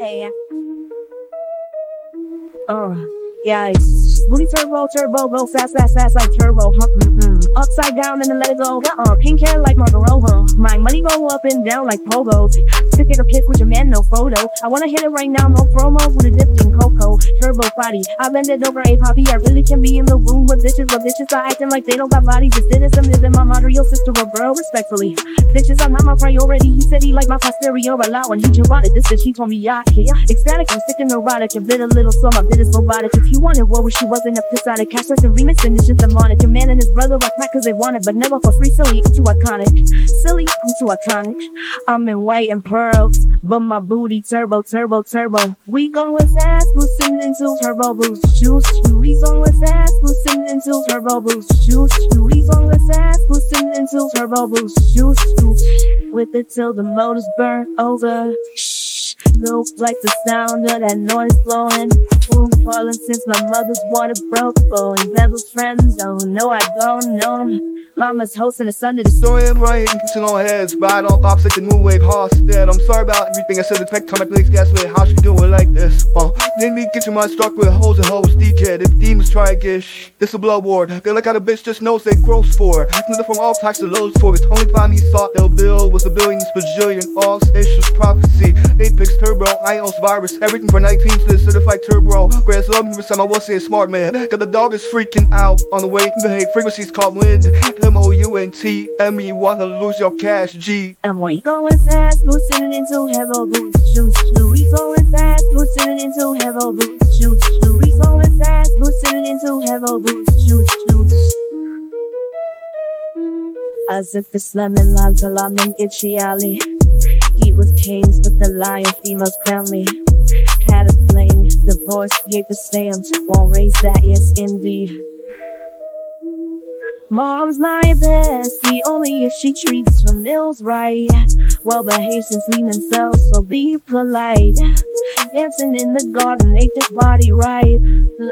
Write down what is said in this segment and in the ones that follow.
Hey. Uh, yeah, it's booty turbo, turbo, go fast, fast, fast like turbo, huh? Mm-mm. Upside down and then let it go. Uh-uh. Pink hair like Margot, huh? My money go up and down like pogos. To get a pic with your man, no photo. I wanna hit it right now, no promo with a dipped in cocoa. Turbo body, I bend it over a poppy. I really can be in the room with bitches, but bitches are acting like they don't got bodies. This citizen is in my mother, real sister, but bro, respectfully. Bitches are not my priority. He said he like my posterior, but loud when he wanted this bitch, he told me yeah, yeah. Ecstatic, I'm sick and neurotic, a bit a little slow, my bit is robotic. If you wanted what was she wasn't episodic. Cash the remix and it's just demonic. Your man and his brother rock crack cause they want it, but never for free. Silly, too iconic. Silly, I'm too. I'm in white and pearls, but my booty turbo, turbo, turbo. We going with ass boosting into turbo boost. Juice, he's on with ass boosting into turbo boost. Juice, he's on with ass boosting into turbo boost. Juice, with it till the motors burn over. Shh, look like the sound of that noise blowing. Boom falling since my mother's water broke. Blowing Bevel's friends don't know I don't know. Mama's hosting a Sunday to I'm writing, keeping on heads, but I don't like the new wave hosted. I'm sorry about everything I said, the fact time I guess with how she do it like this. Uh, then me get your mind struck with hoes and hoes, DJ. If demons try to get sh- this a ward. Feel like how the bitch just knows they gross for. Nothing from all types of loads for it. Only time he thought they'll build was a billion, bajillion, all stations prophecy. Apex turbo, iOS virus, everything for 19 to the certified turbo. Grass love me every time I was saying smart man. Got the dog is freaking out on the way. The frequencies called wind. M-O-U-N-T, M-E, wanna lose your cash, G. And we going fast, boosting into heaven boost, juice. We going fast, boosting into heaven boost, juice. We going fast, boosting into heaven boost, juice, juice. As if it's lemon lime till I'm in itchy alley. Eat with canes, but the lion females crown me. Had a flame, divorce, gave the stamp. Won't raise that, yes, indeed. Mom's my bestie, only if she treats her meals right. Well behaved since lean themselves, so be polite. Dancing in the garden, ain't this body right?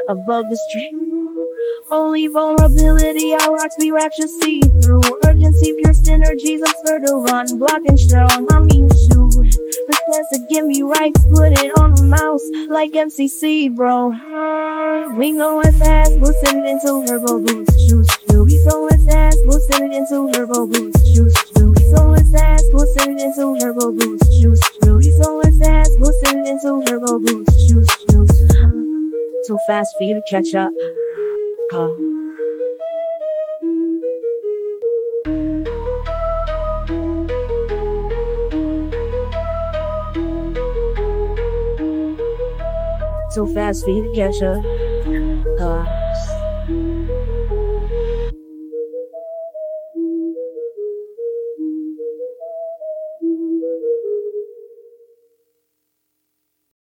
Above the stream. Only vulnerability, our rocks be rapture see through. Urgency, pure synergies, absurd to run, blocking strong. I mean, shoot. Request to give me rights, put it on the mouse like MCC, bro. We going fast, boosting into turbo boost, juice, juice. We going fast, boosting into turbo boost, juice, juice. We going fast, boosting into turbo boost, juice, juice. We going fast, boosting into turbo boost, juice, juice. Too fast for you to catch up. Huh. Too fast to catch up. Huh.